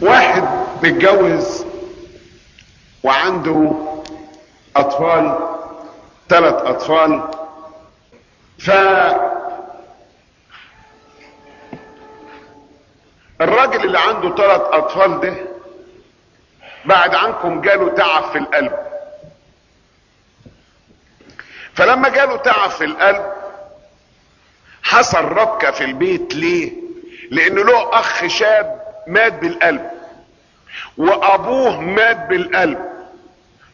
واحد متجوز وعنده أطفال ثلاث أطفال. ف الراجل اللي عنده ثلاث أطفال ده بعد عنكم جاله تعب في القلب. فلما جاله تعب في القلب حصل ربكة في البيت. ليه؟ لأنه له أخ شاب مات بالقلب وأبوه مات بالقلب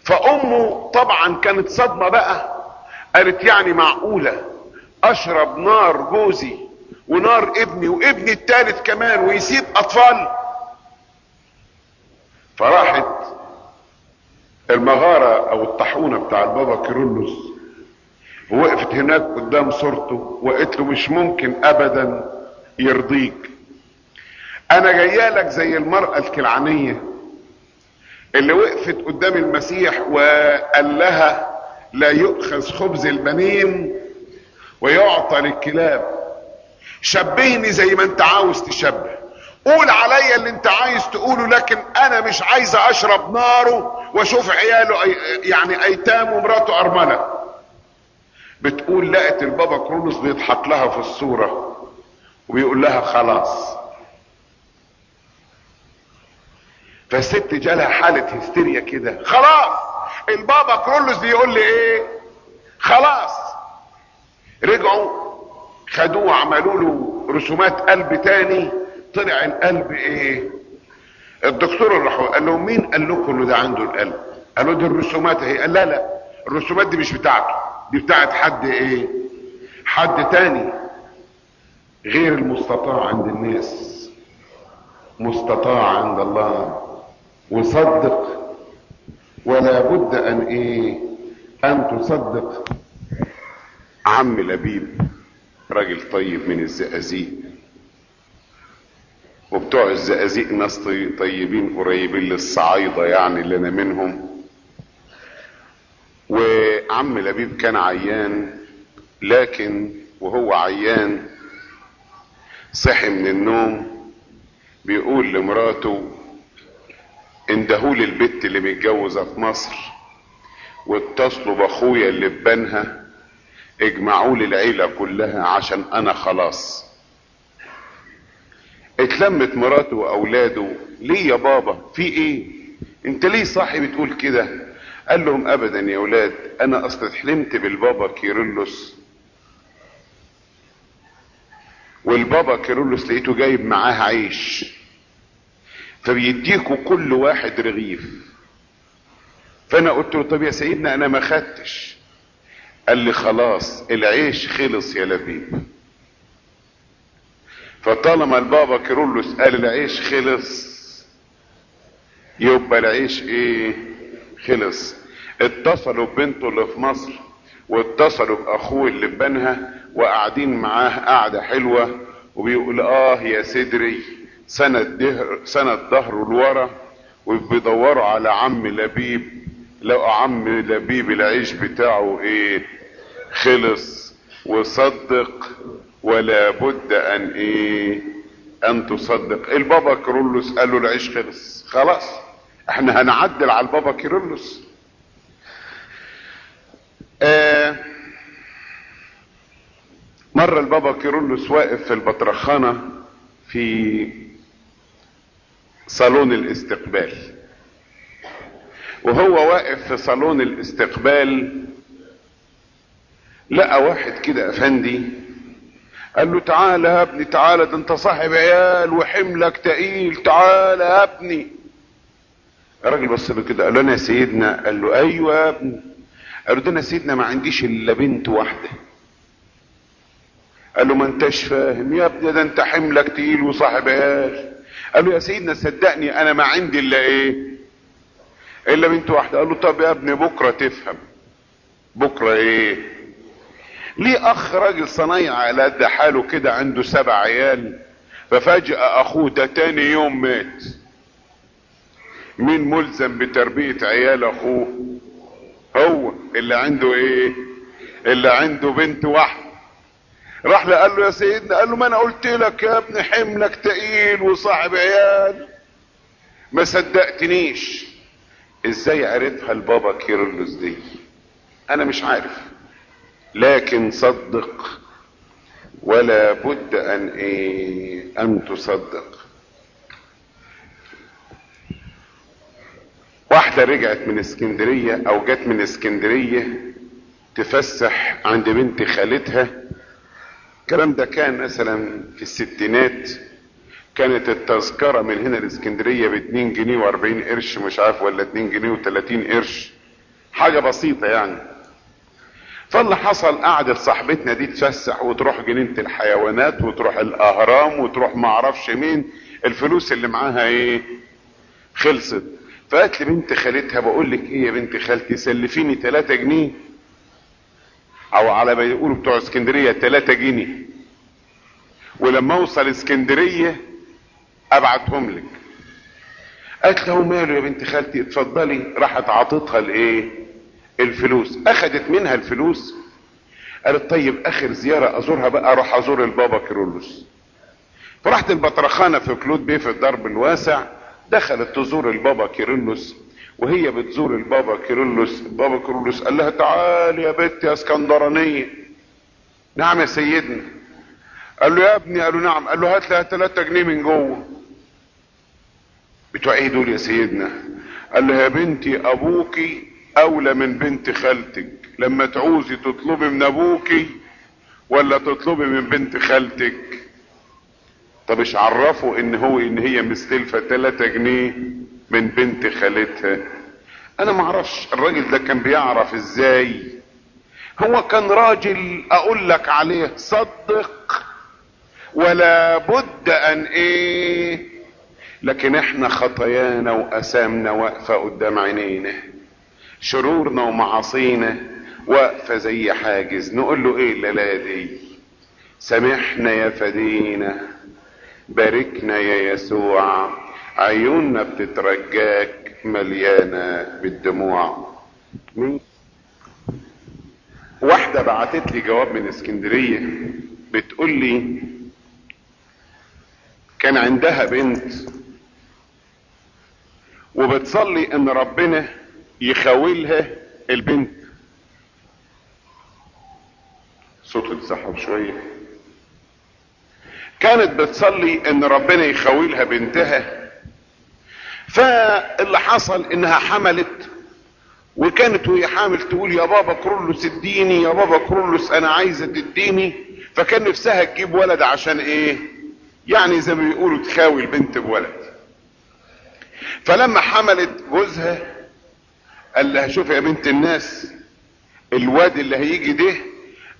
فأمه طبعا كانت صدمة بقى قالت يعني معقولة أشرب نار جوزي ونار ابني وابني التالت كمان ويسيب أطفال. فراحت المغارة أو الطاحونة بتاع البابا كيرلس ووقفت هناك قدام صورته وقالت له مش ممكن ابدا يرضيك. أنا جاية لك زي المرأة الكلعانية اللي وقفت قدام المسيح وقال لها لا يؤخذ خبز البنين ويعطى للكلاب. شبهني زي ما أنت عاوز تشبه قول عليا اللي أنت عايز تقوله لكن أنا مش عايزة أشرب ناره وأشوف عياله يعني ايتام ومراته أرملة. بتقول لقت البابا كرولوس بيضحك لها في الصورة وبيقول لها خلاص. فالست جالها حالة هستيريا كده. خلاص! البابا كرولوس بيقول لي إيه؟ خلاص! رجعوا خدوه عملوا له رسومات قلب تاني. طلع القلب إيه؟ الدكتور اللي قال لهم مين قال لكم إنه ده عنده القلب؟ قالوا دي الرسومات اهي قال لا لا الرسومات دي مش بتاعته. دي بتاعت حد إيه؟ حد تاني. غير المستطاع عند الناس. مستطاع عند الله. وصدق. ولا بد أن إيه؟ أن تصدق. عم لبيب راجل طيب من الزقازيق. وبتوع الزقازيق ناس طيبين قريبين للصعايدة يعني اللي أنا منهم. وعم لبيب كان عيان لكن وهو عيان صحي من النوم بيقول لمراته اندهولي البت اللي متجوزة في مصر واتصلوا بأخويا اللي في بنها اجمعوا لي العيلة كلها عشان أنا خلاص. اتلمت مراته وأولاده ليه يا بابا؟ في إيه؟ أنت ليه صاحي بتقول كده؟ قال لهم ابدا يا أولاد أنا أصل حلمت بالبابا كيرلس. والبابا كيرلس لقيته جايب معاه عيش. فبيديكوا كل واحد رغيف. فأنا قلت له طب يا سيدنا أنا ما خدتش. قال لي خلاص العيش خلص يا لبيب. فطالما البابا كيرلس قال العيش خلص يبقى العيش إيه؟ خلص. اتصلوا ببنته اللي في مصر واتصلوا بأخوه اللي بنها وقاعدين معاه قعدة حلوة وبيقول آه يا صدري سند ده سند ظهره لورا وبيدوروا على عم لبيب. لقوا عم لبيب العيش بتاعه إيه؟ خلص وصدق ولا بد أن إيه؟ أن تصدق. البابا كيرلس قال له العيش خلص. خلاص إحنا هنعدل على البابا كيرلس. آه مرة البابا كيرلس واقف في البطرخانة في صالون الاستقبال. وهو واقف في صالون الاستقبال لقى واحد كده أفندي قال له تعالى يا ابني تعالى ده انت صاحب عيال وحملك تقيل تعالى يا ابني. الراجل بص له كده قال له أنا يا سيدنا؟ قال له أيوه يا ابني. قال له ده أنا سيدنا ما عنديش إلا بنت واحدة. قال له ما انتش فاهم يا ابني ده انت حملك تقيل وصاحب عيال. قال له يا سيدنا صدقني أنا ما عندي إلا إيه؟ إلا بنت واحدة. قال له طب يا ابني بكرة تفهم. بكرة إيه؟ ليه أخ راجل صنايع على قد حاله كده عنده سبع عيال؟ ففجأة أخوه ده تاني يوم مات. مين ملزم بتربية عيال أخوه؟ هو اللي عنده إيه؟ اللي عنده بنت واحدة. راح له قال له يا سيدنا قال له ما أنا قلت لك يا ابني حملك تقيل وصاحب عيال. ما صدقتنيش. إزاي عرفها البابا كيرلس دي؟ أنا مش عارف. لكن صدق. ولا بد أن إيه أن تصدق. واحدة رجعت من اسكندرية أو جت من اسكندرية تفسح عند بنت خالتها. الكلام ده كان مثلا في الستينات. كانت التذكرة من هنا لإسكندرية باتنين جنيه وأربعين قرش مش عارف ولا اتنين جنيه وتلاتين قرش. حاجة بسيطة يعني. فاللي حصل قعدت صاحبتنا دي تفسح وتروح جنينة الحيوانات وتروح الأهرام وتروح معرفش مين. الفلوس اللي معاها إيه؟ خلصت. فقالت لبنت خالتها بقول لك إيه يا بنت خالتي سلفيني 3 جنيه. أو على ما يقولوا بتوع اسكندرية 3 جنيه. ولما أوصل اسكندرية أبعتهم لك. قالت له ماله يا بنت خالتي؟ اتفضلي. راحت عاطتها الايه الفلوس. أخدت منها الفلوس. قالت طيب آخر زيارة أزورها بقى أروح أزور البابا كيرلس فرحت البطرخانة في كلوت بيه في الدرب الواسع دخلت تزور البابا كيرلس وهي بتزور البابا كيرلس. البابا كيرلس قال لها تعالي يا بنت يا اسكندرانية. نعم يا سيدنا. قال له يا ابني. قال له نعم. قال له هات لها 3 جنيه من جوه. بتوع إيه دول يا سيدنا. قال له يا بنتي أبوكي أولى من بنت خالتك. لما تعوزي تطلبي من أبوكي ولا تطلبي من بنت خالتك. طب إيش عرفوا إن هو إن هي مستلفة 3 جنيه؟ من بنت خالتها. أنا معرفش الراجل ده كان بيعرف إزاي. هو كان راجل أقول لك عليه صدق ولا بد أن إيه؟ لكن إحنا خطايانا وأسامنا واقفة قدام عينينا. شرورنا ومعاصينا واقفة زي حاجز. نقول له إيه الليلة دي؟ سامحنا يا فدينا. باركنا يا يسوع. عيوننا بتترجاك مليانة بالدموع؟ واحدة بعتت لي جواب من اسكندرية بتقول لي كان عندها بنت وبتصلي إن ربنا يخاولها البنت. صوت اتسحب شوية. كانت بتصلي إن ربنا يخاولها بنتها فاللي حصل إنها حملت وكانت وهي حامل تقول يا بابا كرولوس اديني يا بابا كرولوس أنا عايزة تديني. فكان نفسها تجيب ولد عشان إيه؟ يعني زي ما بيقولوا تخاوي بنت بولد. فلما حملت جوزها قال لها شوف يا بنت الناس الواد اللي هيجي ده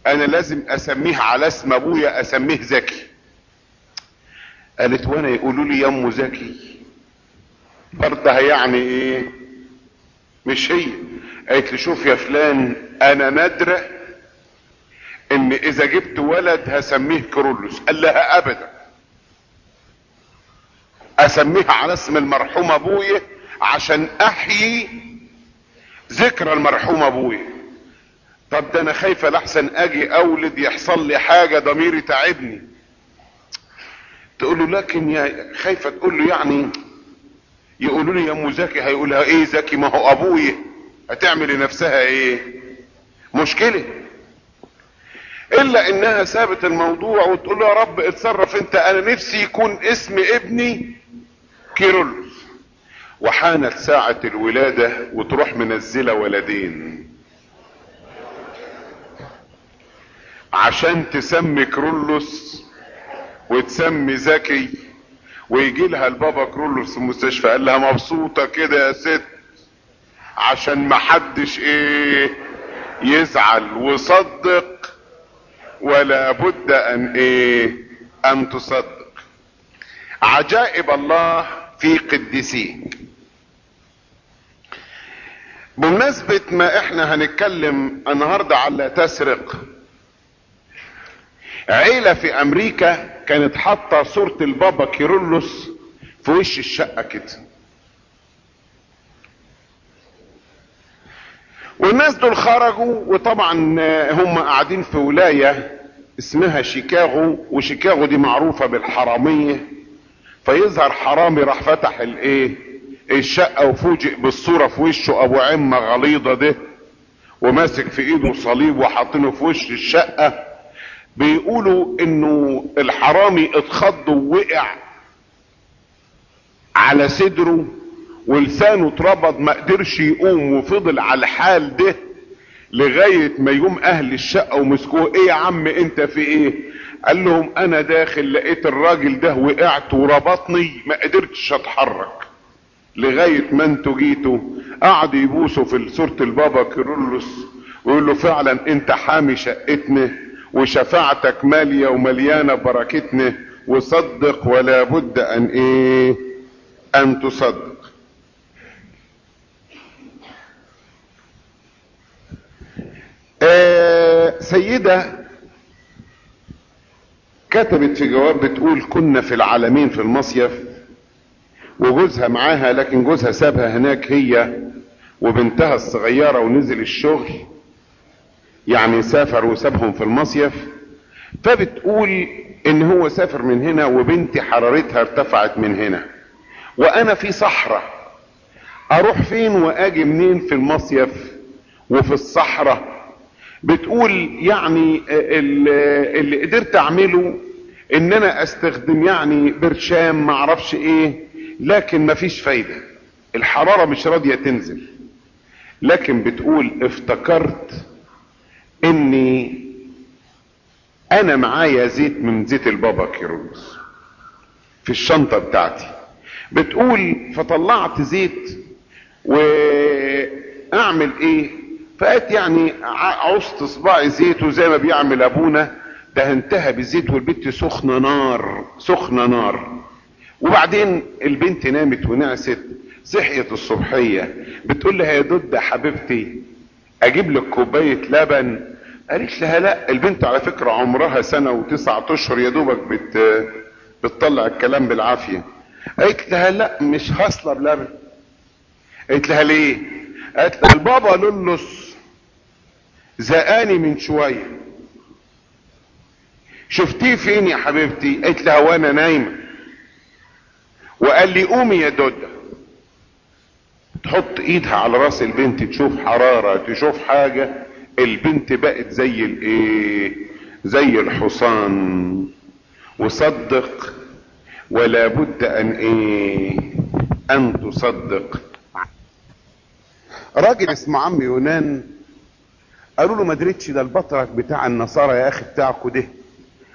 أنا لازم أسميه على اسم أبويا أسميه زكي. قالت وأنا يقولوا لي يا ام زكي. برضه يعني إيه؟ مش هي. قالت لي شوف يا فلان أنا نادرة إن إذا جبت ولد هسميه كرولوس قال لها ابدا. أسميها على اسم المرحوم أبويا عشان أحيي ذكرى المرحوم أبويا. طب ده أنا خايفة لحسن أجي أولد يحصل لي حاجة ضميري تعبني. تقول له لكن يا خايفة تقول له يعني يقولوا لي يا ام زكي هيقولها إيه زكي؟ ما هو أبويا. هتعمل لنفسها إيه؟ مشكلة. إلا إنها سابت الموضوع وتقول له يا رب اتصرف أنت أنا نفسي يكون اسم ابني كيرلس وحانت ساعة الولادة وتروح منزلة ولدين. عشان تسمي كرولوس وتسمي زكي ويجي لها البابا كرولوس في المستشفى قال لها مبسوطة كده يا ست عشان محدش إيه يزعل وصدق ولا بد أن إيه أن تصدق. عجائب الله في قديسيه بمناسبة ما إحنا هنتكلم النهاردة على تسرق عيلة في أمريكا كانت حاطة صورة البابا كيرلس في وش الشقة كده. والناس دول خرجوا وطبعا هم قاعدين في ولاية اسمها شيكاغو وشيكاغو دي معروفة بالحرامية. فيظهر حرامي راح فتح الايه الشقة وفوجئ بالصورة في وشه أبو عمة غليظة ده وماسك في إيده صليب وحاطينه في وش الشقة. بيقولوا إنه الحرامي اتخض ووقع على صدره ولسانه اتربط ما قدرش يقوم وفضل على الحال ده لغاية ما يقوم أهل الشقة ومسكوه. إيه يا عم أنت في إيه؟ قال لهم أنا داخل لقيت الراجل ده وقعت وربطني ما قدرتش أتحرك. لغاية ما أنتوا جيتوا قعدوا يبوسوا في صورة البابا كيرلس ويقول له فعلا أنت حامي شقتنا. وشفاعتك مالية ومليانة بركتنا وصدق ولا بد أن إيه؟ أن تصدق. آه سيدة كتبت في جواب بتقول كنا في العالمين في المصيف وجوزها معاها لكن جوزها سابها هناك هي وبنتها الصغيرة ونزل الشغل. يعني سافر وسابهم في المصيف فبتقول إن هو سافر من هنا وبنتي حرارتها ارتفعت من هنا وأنا في صحراء أروح فين وأجي منين في المصيف وفي الصحراء؟ بتقول يعني اللي قدرت أعمله إن أنا أستخدم يعني برشام معرفش إيه لكن مفيش فايدة الحرارة مش راضية تنزل. لكن بتقول افتكرت إني أنا معايا زيت من زيت البابا كيروس في الشنطة بتاعتي. بتقول فطلعت زيت وأعمل إيه؟ فقالت يعني عصت صباعي زيت وزي ما بيعمل أبونا. دهنتها بالزيت والبنت سخنة نار سخنة نار. وبعدين البنت نامت ونعست صحيت الصبحية. بتقول لها يا دودة حبيبتي أجيب لك كوباية لبن. قالت لها لا البنت على فكرة عمرها سنة وتسعة أشهر يا دوبك بت بتطلع الكلام بالعافية. قالت لها لا مش حاصلة بلبن قالت لها ليه؟ قالت لها البابا لولس زقاني من شوية. شفتيه فين يا حبيبتي؟ قالت لها وأنا نايمة. وقال لي قومي يا دودة. تحط ايدها على راس البنت تشوف حرارة تشوف حاجة البنت بقت زي الايه؟ زي الحصان. وصدق ولا بد أن إيه؟ أن تصدق. راجل اسمه عم يونان قالوا له ما دريتش ده البطرك بتاع النصارى يا أخي بتاعكوا ده.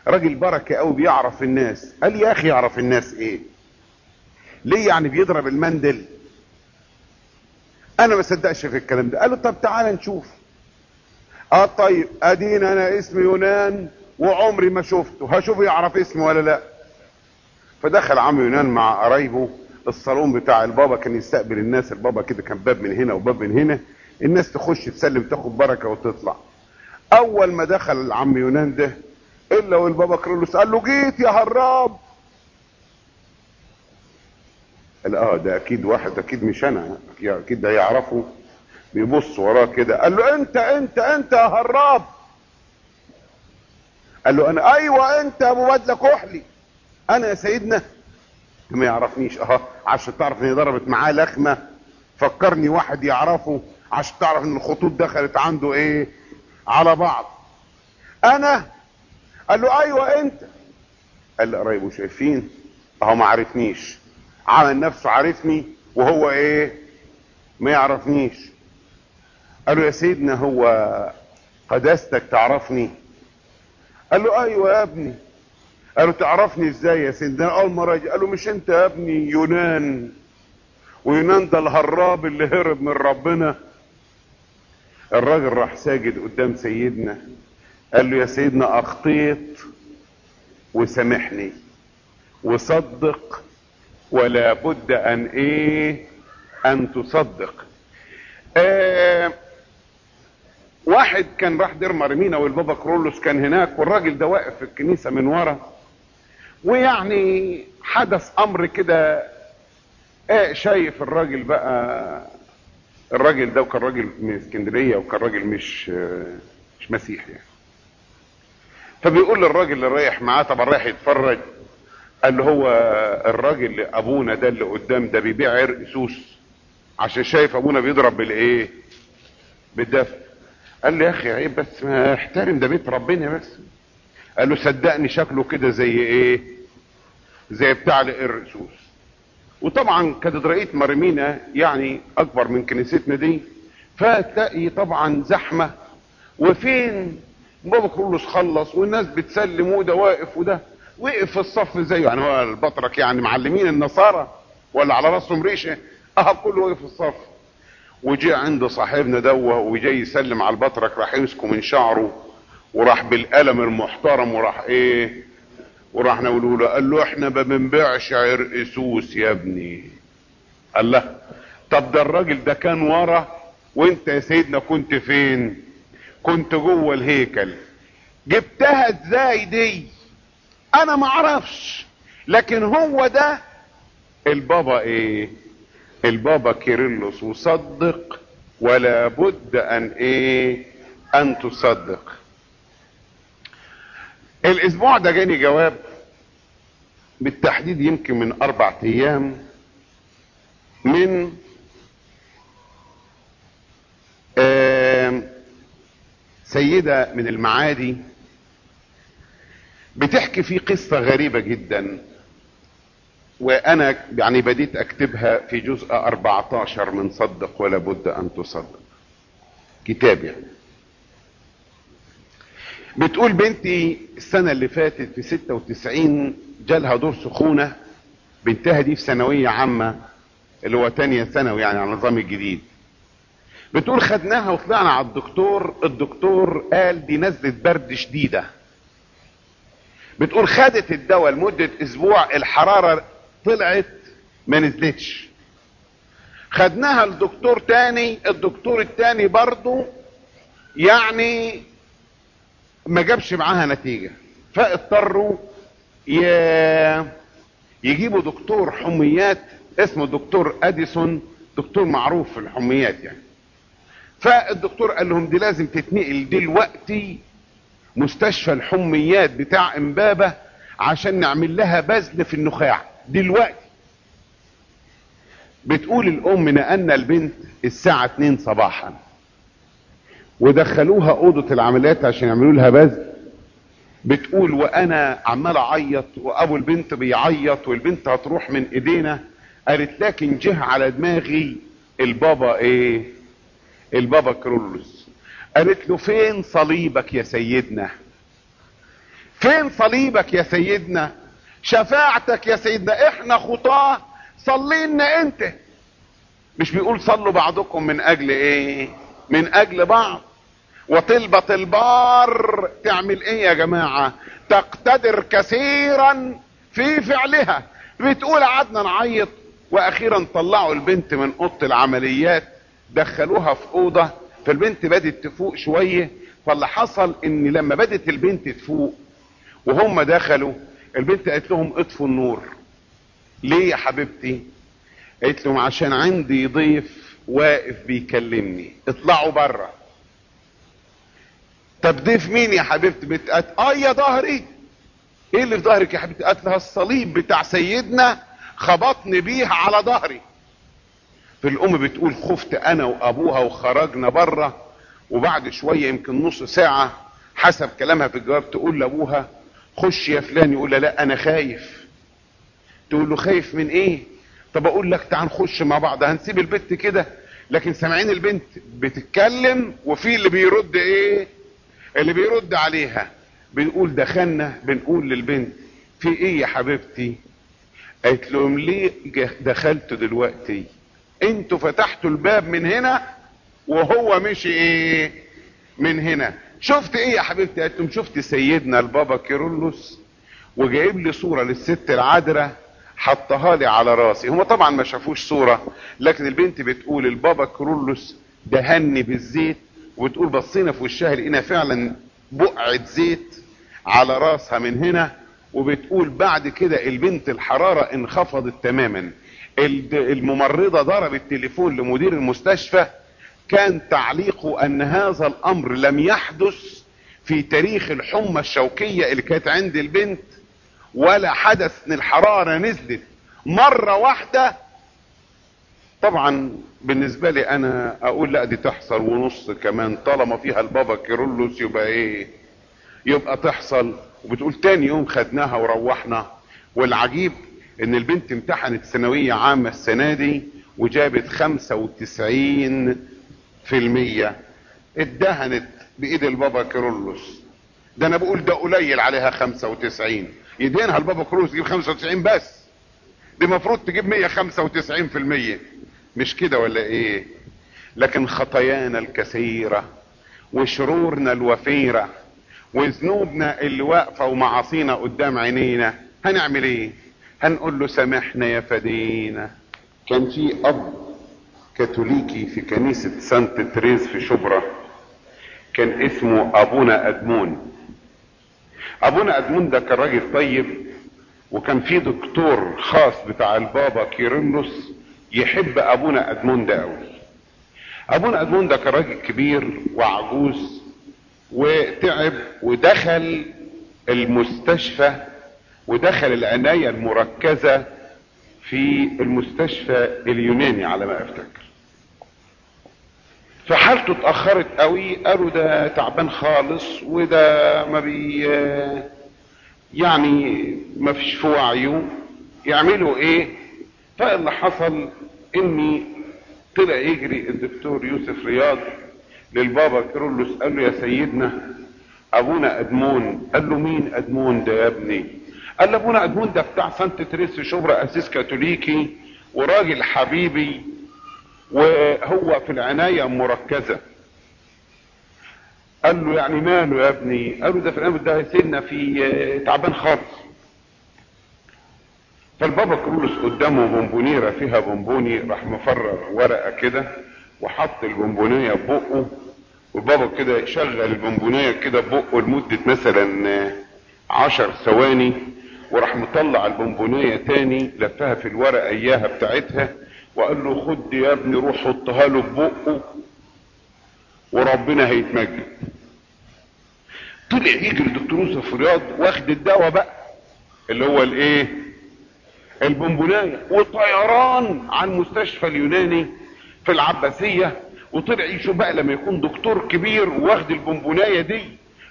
راجل بركة قوي بيعرف الناس. قال يا أخي يعرف الناس إيه؟ ليه يعني بيضرب المندل؟ أنا ما صدقش في الكلام ده. قال له طب تعالى نشوف. آه طيب أدينا أنا اسمي يونان وعمري ما شفته. هشوفه يعرف اسمي ولا لا. فدخل عم يونان مع قرايبه. الصالون بتاع البابا كان يستقبل الناس. البابا كده كان باب من هنا وباب من هنا. الناس تخش تسلم تاخد بركة وتطلع. أول ما دخل العم يونان ده إلا والبابا كرولوس قال له جيت يا هراب. قال آه ده أكيد واحد أكيد مش أنا. أكيد ده يعرفه. بيبص وراه كده. قال له أنت أنت أنت يا هراب. قال له أنا أيوه أنت يا أبو بدلة كحلي. أنا يا سيدنا. ما يعرفنيش. آه عشان تعرف اني ضربت معاه لخمة. فكرني واحد يعرفه عشان تعرف إن الخطوط دخلت عنده إيه؟ على بعض. أنا؟ قال له أيوه أنت. قال له قرايبه شايفين. أهو ما عرفنيش. عمل نفسه عارفني وهو إيه؟ ما يعرفنيش. قال له يا سيدنا هو قداستك تعرفني؟ قال له أيوه يا ابني. قال له تعرفني إزاي يا سيدنا؟ أول مرة قال له مش أنت يا ابني؟ يونان. ويونان ده الهراب اللي هرب من ربنا. الراجل راح ساجد قدام سيدنا. قال له يا سيدنا أخطيت وسامحني وصدق ولا بد أن إيه؟ أن تصدق. آه واحد كان راح دير مرمينا والبابا كرولوس كان هناك والراجل ده واقف في الكنيسة من ورا ويعني حدث أمر كده آه شايف الراجل بقى الراجل ده وكان راجل من اسكندرية وكان راجل مش مش مسيحي يعني. فبيقول للراجل اللي رايح معاه طبعا رايح يتفرج؟ قال هو الراجل أبونا ده اللي قدام ده بيبيع عرق سوس عشان شايف أبونا بيضرب بالإيه؟ بالدفع قال له يا أخي عيب بس ما احترم ده بيت ربنا بس. قال له صدقني شكله كده زي إيه؟ زي بتاع العرق سوس. وطبعا كاتدرائية مرمينا يعني أكبر من كنيستنا دي فتلاقي طبعا زحمة. وفين؟ بابا كرولوس خلص والناس بتسلم وده واقف وده. وقف في الصف زيه. يعني هو البطرك يعني معلمين النصارى ولا على راسهم ريشة؟ آه كله وقف في الصف. وجي عند صاحبنا دوة وجاي يسلم على البطرك راح يمسكه من شعره وراح بالقلم المحترم وراح إيه؟ وراح نقول له قال له إحنا ما بنبيعش عرق سوس يا ابني. قال له طب ده الراجل ده كان ورا وانت يا سيدنا كنت فين؟ كنت جوه الهيكل. جبتها إزاي دي؟ أنا ما أعرفش. لكن هو ده البابا إيه؟ البابا كيرلس وصدق ولا بد أن إيه؟ أن تصدق. الأسبوع ده جاني جواب. بالتحديد يمكن من أربع أيام من سيدة من المعادي بتحكي في قصة غريبة جدا. وأنا يعني بديت أكتبها في جزء 14 من صدق ولا بد أن تصدق. كتاب يعني. بتقول بنتي السنة اللي فاتت في 96 جالها دور سخونة بنتها دي في ثانوية عامة اللي هو تانية ثانوي يعني على النظام الجديد. بتقول خدناها وطلعنا على الدكتور الدكتور قال دي نزلة برد شديدة. بتقول خدت الدواء لمدة أسبوع الحرارة طلعت ما نزلتش. خدناها لدكتور تاني الدكتور التاني برضو يعني ما جابش معاها نتيجة. فاضطروا يجيبوا دكتور حميات اسمه دكتور أديسون دكتور معروف في الحميات يعني. فالدكتور قال لهم دي لازم تتنقل دلوقتي مستشفى الحميات بتاع امبابة عشان نعمل لها بذل في النخاع. دلوقتي بتقول الأم نقلنا البنت الساعة 2 صباحا. ودخلوها أوضة العمليات عشان يعملوا لها بذل. بتقول وأنا عمال أعيط وأبو البنت بيعيط والبنت هتروح من إيدينا. قالت لكن جه على دماغي البابا إيه؟ البابا كرولوس. قالت له فين صليبك يا سيدنا؟ فين صليبك يا سيدنا؟ شفاعتك يا سيدنا؟ إحنا خطاة صلينا أنت. مش بيقول صلوا بعضكم من أجل إيه؟ من أجل بعض. وطلبة البار تعمل إيه يا جماعة؟ تقتدر كثيرا في فعلها. بتقول قعدنا نعيط وأخيرا طلعوا البنت من أوضة العمليات دخلوها في أوضة فالبنت بدت تفوق شوية فاللي حصل إن لما بدت البنت تفوق وهم دخلوا البنت قالت لهم اطفوا النور. ليه يا حبيبتي؟ قالت لهم عشان عندي ضيف واقف بيكلمني اطلعوا بره طب ضيف مين يا حبيبتي؟ بتقات آه يا ظهري. إيه اللي في ظهرك يا حبيبتي؟ قالت لها الصليب بتاع سيدنا خبطني بيه على ظهري. فالام بتقول خفت أنا وأبوها وخرجنا بره وبعد شوية يمكن نص ساعة حسب كلامها في الجواب تقول لأبوها خش يا فلان يقول لا أنا خايف. تقول له خايف من إيه؟ طب أقول لك تعال نخش مع بعض هنسيب البنت كده. لكن سامعين البنت بتتكلم وفي اللي بيرد إيه؟ اللي بيرد عليها. بنقول دخلنا بنقول للبنت في إيه يا حبيبتي؟ قالت لهم ليه دخلتوا دلوقتي؟ أنتوا فتحتوا الباب من هنا وهو مشي إيه؟ من هنا. شفت إيه يا حبيبتي قالت لهم شفت سيدنا البابا كيرلس وجايب لي صورة للست العذراء حطها لي على راسي. هما طبعا ما شافوش صورة لكن البنت بتقول البابا كيرلس دهني بالزيت وتقول بصينا في وشها لقينا فعلا بقعة زيت على راسها من هنا وبتقول بعد كده البنت الحرارة انخفضت تماما. الممرضة ضربت تليفون لمدير المستشفى. كان تعليقه أن هذا الأمر لم يحدث في تاريخ الحمى الشوكية اللي كانت عند البنت ولا حدث ان الحرارة نزلت. مرة واحدة طبعا بالنسبة لي أنا أقول لا دي تحصل ونص كمان طالما فيها البابا كيرلس يبقى إيه؟ يبقى تحصل. وبتقول تاني يوم خدناها وروحنا. والعجيب إن البنت امتحنت ثانوية عامة السنة دي وجابت خمسة وتسعين في المية. اتدهنت بإيد البابا كيرلس ده أنا بقول ده قليل عليها خمسة وتسعين. يدينها البابا كيرلس خمسة وتسعين بس. دي المفروض تجيب مية خمسة وتسعين في المية. مش كده ولا إيه؟ لكن خطايانا الكثيرة وشرورنا الوفيرة وذنوبنا اللي واقفة ومعاصينا قدام عينينا هنعمل إيه؟ هنقول له سامحنا يا فادينا كان في أب كاثوليكي في كنيسة سانت تريز في شبرا. كان اسمه أبونا أدمون. أبونا أدمون ده كان راجل طيب وكان في دكتور خاص بتاع البابا كيرلس يحب أبونا أدمون ده قوي أبونا أدمون ده كان راجل كبير وعجوز وتعب ودخل المستشفى ودخل العناية المركزة في المستشفى اليوناني على ما أفتكر. فحالته اتأخرت قوي قالوا ده تعبان خالص وده ما بي يعني ما فيش في وعيه. يعملوا إيه؟ فاللي حصل إني طلع يجري الدكتور يوسف رياض للبابا كيرلس قال له يا سيدنا أبونا أدمون قال له مين أدمون ده يا ابني؟ قال له ابونا ادمون ده بتاع سانت تريس شبرا قسيس كاثوليكي وراجل حبيبي وهو في العناية مركزة. قال له يعني ماله يا ابني؟ قال له ده في الامر ده سنة في تعبان خالص. فالبابا كرولوس قدامه بونبونيرة فيها بونبوني راح مفرغ ورقة كده وحط البونبونية ببقه والبابا كده يشغل البونبونية كده ببقه لمدة مثلا عشر ثواني. وراح مطلع البونبونية تاني لفها في الورقة إياها بتاعتها وقال له خد يا ابني روح حطها له ببقه وربنا هيتمجد. طلع يجري الدكتور يوسف رياض واخد الدواء بقى اللي هو الإيه؟ البونبونايه وطيران على المستشفى اليوناني في العباسية. وطلع يشوف بقى لما يكون دكتور كبير واخد البونبونايه دي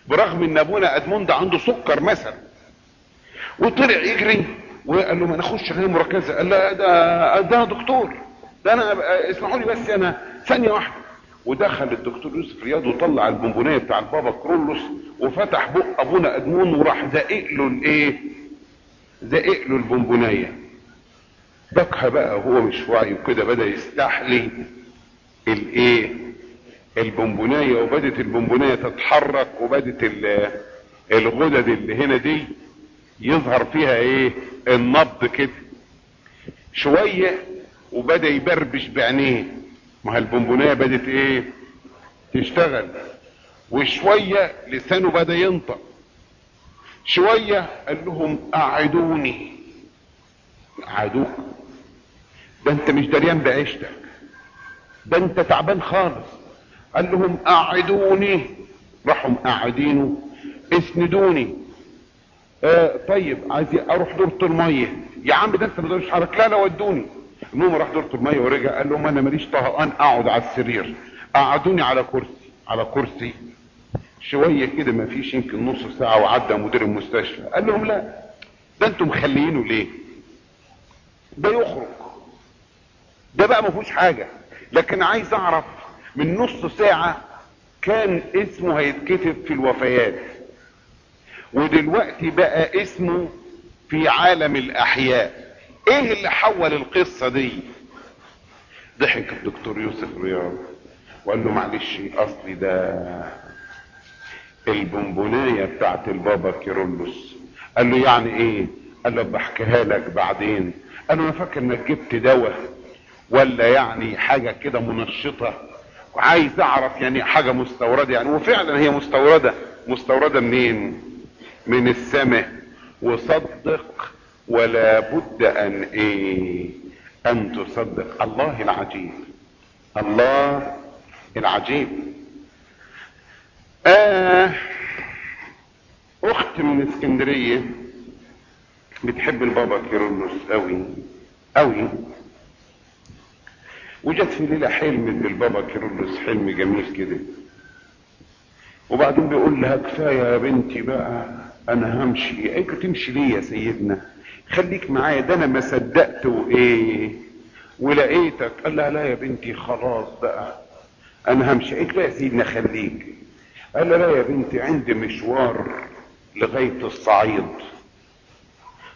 برغم إن أبونا ادمون ده عنده سكر مثلا. وطلع يجري وقال له ما ناخدش عنايه مركزة. قال لا ده ده دكتور. ده أنا اسمحوا لي بس أنا ثانية واحدة. ودخل الدكتور يوسف رياض وطلع البونبونية بتاع البابا كرولوس وفتح بق أبونا أدمون وراح زائق له الإيه؟ زائق له البونبونية. دكها بقى وهو مش واعي وكده بدأ يستحلي الإيه؟ البونبونية وبدت البونبونية تتحرك وبدت الغدد اللي هنا دي يظهر فيها إيه؟ النبض كده. شوية وبدأ يبربش بعينيه. ما البونبونية بدت إيه؟ تشتغل. وشوية لسانه بدأ ينطق. شوية قال لهم قعدوني. قعدوك. ده انت مش دريان بعيشتك. ده انت تعبان خالص. قال لهم قعدوني. راحوا مقعدينه. اسندوني. آه طيب عايز أروح دورة المية. يا عم ده أنت ما تقدرش حرك لا لا ودوني. المهم راح دورة المية ورجع قال لهم أنا ماليش طهقان أقعد على السرير. قعدوني على كرسي على كرسي. شوية كده ما فيش يمكن نص ساعة وعدى مدير المستشفى. قال لهم لا ده أنتم مخليينه ليه؟ ده يخرج. ده بقى ما فيهوش حاجة. لكن عايز أعرف من نص ساعة كان اسمه هيتكتب في الوفيات. ودلوقتي بقى اسمه في عالم الأحياء. إيه اللي حول القصة دي؟ ضحك الدكتور يوسف رياض وقال له معلش أصلي ده البونبوناية بتاعت البابا كيرلس قال له يعني إيه؟ قال له بحكيها لك بعدين. قال له أنا فاكر إنك جبت دواء ولا يعني حاجة كده منشطة. وعايز أعرف يعني حاجة مستوردة يعني. وفعلا هي مستوردة. مستوردة منين؟ من السماء. وصدق ولا بد أن إيه؟ أن تصدق. الله العجيب. الله العجيب. آه أخت من اسكندرية. بتحب البابا كيرلس قوي قوي وجت في ليلة حلمت بالبابا كيرلس حلم جميل كده. وبعدين بيقول لها كفاية يا بنتي بقى. أنا همشي. له تمشي ليه يا سيدنا؟ خليك معايا. ده أنا ما صدقت وايه ولقيتك. قال لها لا يا بنتي خلاص بقى. أنا همشي. قالت له يا سيدنا خليك. قال لها لا يا بنتي عندي مشوار لغاية الصعيد.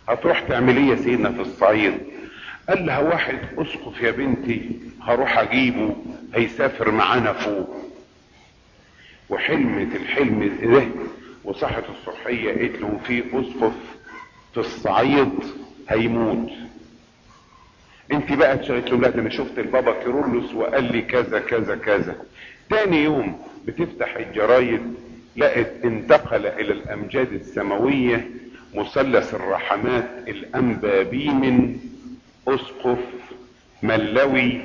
هتروح تعمل إيه يا سيدنا في الصعيد؟ قال لها واحد أسقف يا بنتي. هروح أجيبه. هيسافر معانا فوق. وحلمت الحلم ده وصحت الصبحيه قالت له في أسقف في الصعيد هيموت انت بقى قالت له لا ده أنا شفت البابا كيرلس وقال لي كذا كذا كذا. تاني يوم بتفتح الجرايد لقت انتقل إلى الأمجاد السماوية مثلث الرحمات الانبابيم أسقف ملوي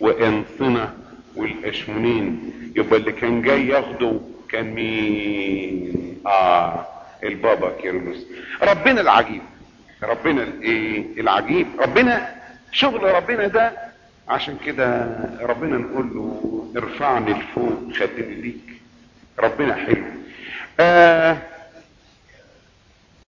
وانصنه والإشمونين. يبقى اللي كان جاي ياخده كان مين آه البابا كيرلس ربنا العجيب. ربنا الايه العجيب. ربنا شغل ربنا ده عشان كده ربنا نقول له ارفعني لفوق خليني ليك. ربنا حلو. آه